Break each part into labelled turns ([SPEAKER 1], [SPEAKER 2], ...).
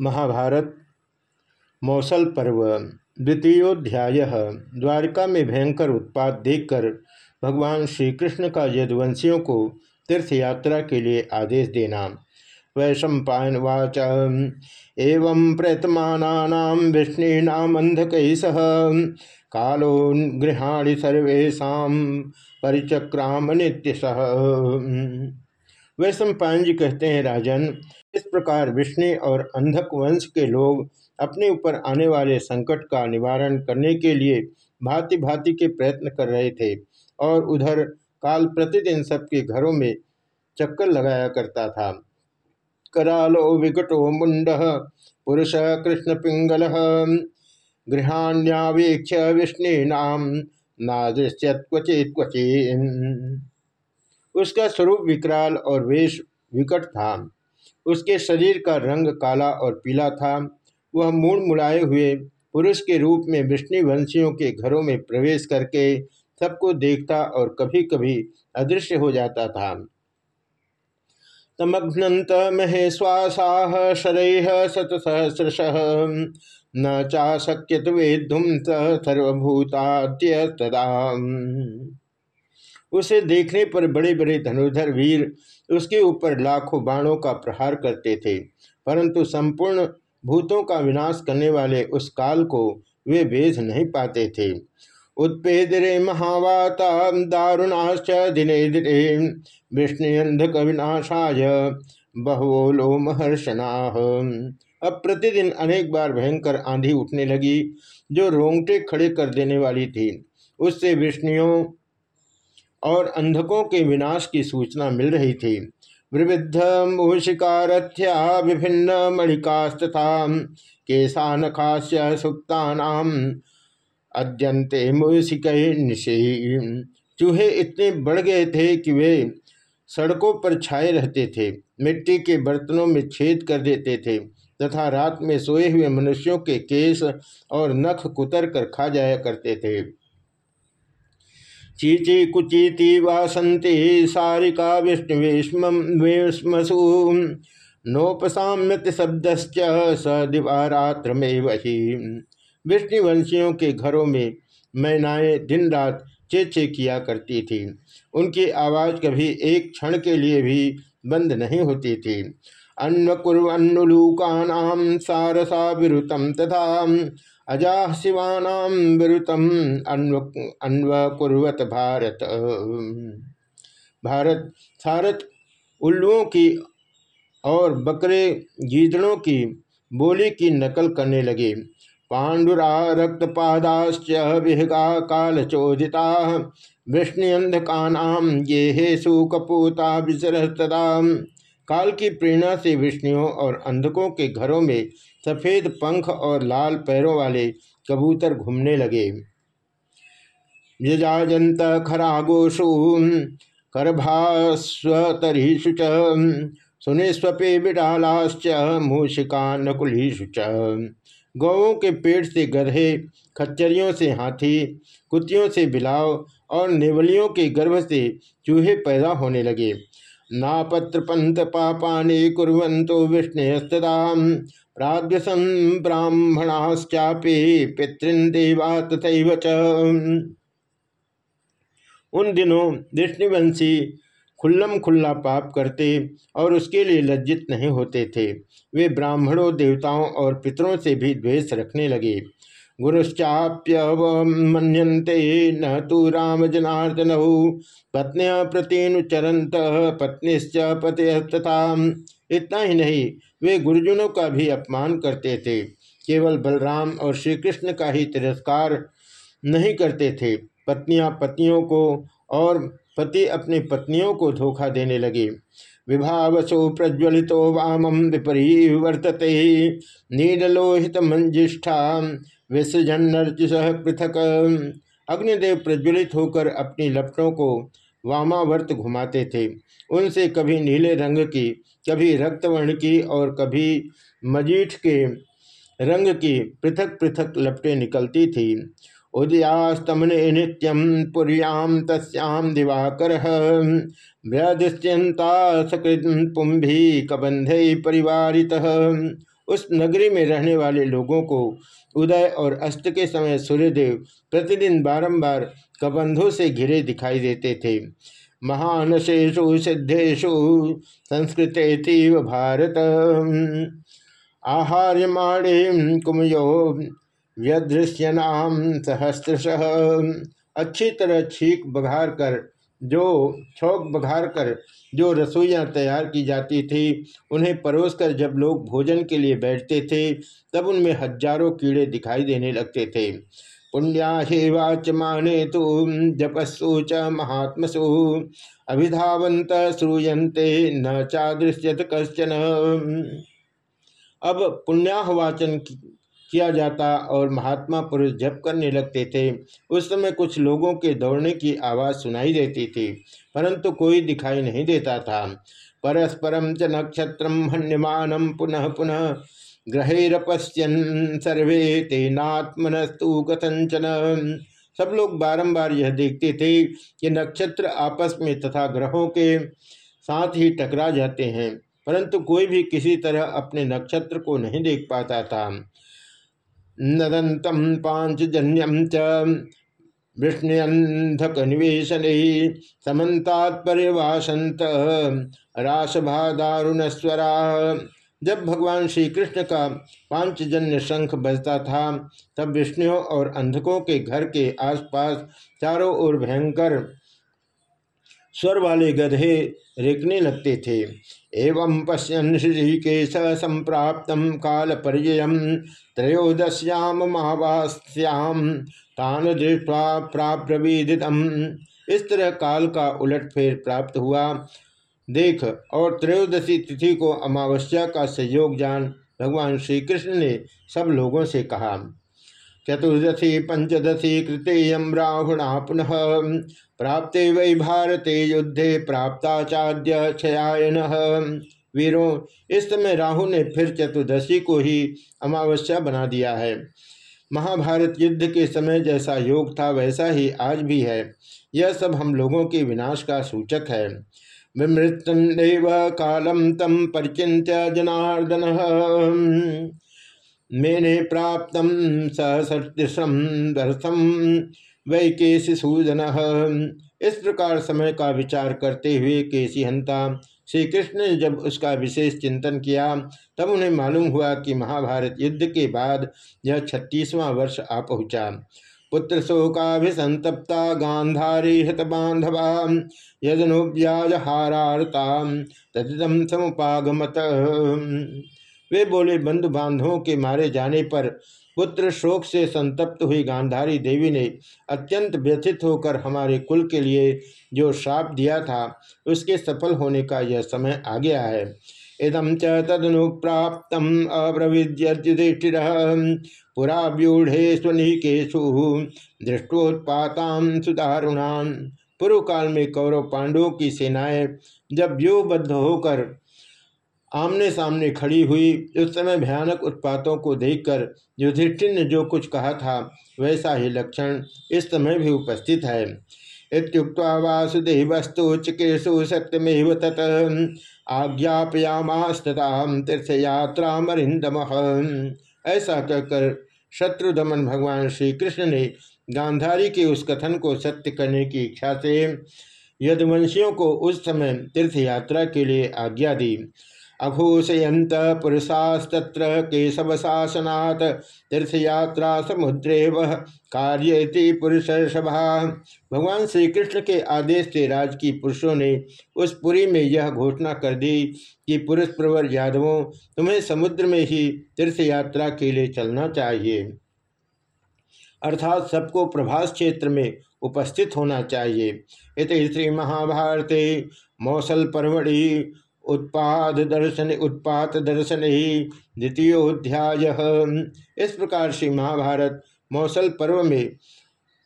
[SPEAKER 1] महाभारत, मौसल पर्व, द्वितीयोध्याय, द्वारिका में भयंकर उत्पात देखकर भगवान श्री कृष्ण का यदुवंशियों को तीर्थ यात्रा के लिए आदेश देना। वैशम वैशंपावाच एवं प्रयतमाना विष्णुनाम अंधक सह कालो गृहाणि सर्वेशा परिचक्राम नित्य सह वैश्व पायन जी कहते हैं, राजन इस प्रकार विष्णु और अंधक वंश के लोग अपने ऊपर आने वाले संकट का निवारण करने के लिए भांति भांति के प्रयत्न कर रहे थे और उधर काल प्रतिदिन सबके घरों में चक्कर लगाया करता था। करालो विकटो मुंड पुरुष कृष्ण पिंगल गृहाण्यावेक्ष विष्णु नाम नादृश्यत क्वचे क्वचे उसका स्वरूप विकराल और वेश विकट था। उसके शरीर का रंग काला और पीला था। वह मूड मुड़ाए हुए पुरुष के रूप में विष्णु वंशियों के घरों में प्रवेश करके सबको देखता और कभी कभी अदृश्य हो जाता था। तमघ्नत महेश्वासाह शरैह शतसहस्रश। न चाशक्यत वेद्धुम सर्वभूताद्य तदा उसे देखने पर बड़े बड़े धनुधर वीर उसके ऊपर लाखों बाणों का प्रहार करते थे, परंतु संपूर्ण भूतों का विनाश करने वाले उस काल को वे भेज नहीं पाते थे। उत्पेदरे महावाता दारुणाश्च दिने दिने विष्णुअंधक विनाशाय बहुओ लो महर्षणा अब प्रतिदिन अनेक बार भयंकर आंधी उठने लगी, जो रोंगटे खड़े कर देने वाली थी। उससे विष्णुओं और अंधकों के विनाश की सूचना मिल रही थी। विविध मूषिकारथ्या विभिन्न मणिकास्तथा केशानखास्य सुप्ता अद्यंते मूषिक चूहे इतने बढ़ गए थे कि वे सड़कों पर छाए रहते थे, मिट्टी के बर्तनों में छेद कर देते थे, तथा रात में सोए हुए मनुष्यों के केस और नख कुतर कर खा जाया करते थे। चीची कुचीति वासंति सारिका विष्णुवेश्मसु नोपसाम्यत शब्दश्च स दिवारात्र में वही विष्णुवंशियों के घरों में मैनाएँ दिन रात चेचे किया करती थी। उनकी आवाज़ कभी एक क्षण के लिए भी बंद नहीं होती थी। अन्वकुर्वन्नुलूकानाम सारसा विरुतम तथा अजा शिवानाम विरुतम अन्वकुर्वत भारत। भारत, सारत उल्लुओं की और बकरे गीदड़ों की बोली की नकल करने लगे। पांडुरा रक्तपादाश्च विहगा कालचोदिता वृष्ण्यंधकानाम ये हे सुकपूता विसरस्तदा काल की प्रेरणा से विष्णुओं और अंधकों के घरों में सफ़ेद पंख और लाल पैरों वाले कबूतर घूमने लगे। यजाजंत खरागोषु, करभास्वतरीषु च सुनिस्वपे बिडालाश्च मूषिका नकुलीषु च। गौों के पेट से गधे, खच्चरियों से हाथी, कुत्तियों से बिलाव और नेवलियों के गर्भ से चूहे पैदा होने लगे। नापत्र पंथ पापाने कुरंतो विष्णुस्तदा। प्राग्यसं ब्राह्मणाश्चापे पितृन देवा तथा उन दिनों विष्णुवंशी खुल्लम खुल्ला पाप करते और उसके लिए लज्जित नहीं होते थे। वे ब्राह्मणों, देवताओं और पितरों से भी द्वेष रखने लगे। गुरुश्चाप्यवमन्यन्ते न तो राम जनार्दन पत्निया प्रतीनुचरंत पत्नीश्च पतयस्तथा इतना ही नहीं, वे गुरुजनों का भी अपमान करते थे। केवल बलराम और श्री कृष्ण का ही तिरस्कार नहीं करते थे। पत्नियाँ पतियों को और पति अपनी पत्नियों को धोखा देने लगे। विभावसो प्रज्वलितो वामम विपरी वर्तते नीडलोहित मंजिष्ठा विसृजन्नर्चिस पृथक। अग्निदेव प्रज्वलित होकर अपनी लपटों को वामावर्त घुमाते थे। उनसे कभी नीले रंग की, कभी रक्तवर्ण की और कभी मजीठ के रंग की पृथक पृथक लपटें निकलती थी। उदयास्तमने नित्यम पुर्याम तस्याम दिवाकर। व्याधिस्यंता सकृत कबंधे परिवारित उस नगरी में रहने वाले लोगों को उदय और अस्त के समय सूर्यदेव प्रतिदिन बारंबार कबंधों से घिरे दिखाई देते थे। महानशेषु सिद्धेशु संस्कृत भारत आहार्यमाणे कुमयो व्यदृश्यनाम सहस्रश अच्छी तरह छीक बघार कर, जो छौक बघार कर, जो रसोइयाँ तैयार की जाती थी, उन्हें परोस कर जब लोग भोजन के लिए बैठते थे, तब उनमें हज़ारों कीड़े दिखाई देने लगते थे। पुण्या वाच माने तो जपस्सु च महात्मसु अभिधावंत श्रूयते न चादृश्यत कश्चन। अब पुण्याहवाचन किया जाता और महात्मा पुरुष जप करने लगते थे। उस समय कुछ लोगों के दौड़ने की आवाज़ सुनाई देती थी, परंतु कोई दिखाई नहीं देता था। परस्परम च नक्षत्र हन्यमान पुनः पुनः ग्रहेरपश्यन सर्वे तेनात्मनस्तु कथंचन सब लोग बारंबार यह देखते थे कि नक्षत्र आपस में तथा ग्रहों के साथ ही टकरा जाते हैं, परंतु कोई भी किसी तरह अपने नक्षत्र को नहीं देख पाता था। नदंतम पांचजन्यम च विष्णुअंधक निवेशन समन्तात्पर्यवासंत रासभा जब भगवान श्री कृष्ण का पांचजन्य शंख बजता था, तब विष्णुओं और अंधकों के घर के आसपास चारों ओर भयंकर स्वर वाले गधे रेखने लगते थे। एवं पश्यन श्रीकेश संप्राप्त काल पर्य त्रयोदश्याम महावास्याम तान दृष्टवा प्राप्रविदितम इस तरह काल का उलटफेर प्राप्त हुआ। देख, और त्रयोदशी तिथि को अमावस्या का संयोग जान भगवान श्री कृष्ण ने सब लोगों से कहा। चतुर्दशी पंचदशी कृतेयम राहुणा पुनः। प्राप्ते वै भारते युद्धे प्राप्ताचार्य क्षयायन। वीरों, इस समय राहु ने फिर चतुर्दशी को ही अमावस्या बना दिया है। महाभारत युद्ध के समय जैसा योग था, वैसा ही आज भी है। यह सब हम लोगों के विनाश का सूचक है। विमृत्यु कालम तम परिचिंत्य जनार्दन। मेने प्राप्त सहसम दर्शम वै केसी सूदन इस प्रकार समय का विचार करते हुए केसी हंता श्री कृष्ण ने जब उसका विशेष चिंतन किया, तब उन्हें मालूम हुआ कि महाभारत युद्ध के बाद यह छत्तीसवां वर्ष आ पहुँचा। पुत्र शोकाभिसंतप्ता गांधारी हत बांधवा यदनुव्याज हाराता तदिदम समुपागमत। वे बोले बंधु बांधवों के मारे जाने पर पुत्र शोक से संतप्त हुई गांधारी देवी ने अत्यंत व्यथित होकर हमारे कुल के लिए जो श्राप दिया था, उसके सफल होने का यह समय आ गया है। इदम च तदनुप्राप्त अब्रविद्युधिष्ठिर। पुरा व्यूढ़े स्वनिकेशु दृष्टोत्पाता सुदारुणान पूर्व काल में कौरव पांडवों की सेनाएँ जब व्यूहबद्ध होकर आमने सामने खड़ी हुई उस समय भयानक उत्पातों को देखकर युधिष्ठिर ने जो कुछ कहा था, वैसा ही लक्षण इस समय भी उपस्थित है। इतुक्ता वासुदेवस्तु चिकेशु सत्यमेव तत आज्ञापयामास्तता तीर्थयात्रा मरिंदम ऐसा कहकर शत्रुदमन भगवान श्री कृष्ण ने गांधारी के उस कथन को सत्य करने की इच्छा से यदुवंशियों को उस समय तीर्थ यात्रा के लिए आज्ञा दी। अघोषयंत पुरुषास्तत्र केशव तीर्थयात्रा समुद्रे वह कार्य पुरुष भगवान श्री कृष्ण के आदेश से राज की पुरुषों ने उस पुरी में यह घोषणा कर दी कि पुरुष प्रवर यादवों, तुम्हें समुद्र में ही तीर्थ यात्रा के लिए चलना चाहिए। अर्थात सबको प्रभास क्षेत्र में उपस्थित होना चाहिए। इत श्री महाभारते मौसल परमढ़ि उत्पाद दर्शन उत्पात दर्शन ही द्वितीय द्वितीयोध्याय। इस प्रकार से महाभारत मौसल पर्व में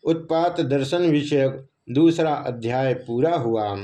[SPEAKER 1] उत्पात दर्शन विषयक दूसरा अध्याय पूरा हुआ।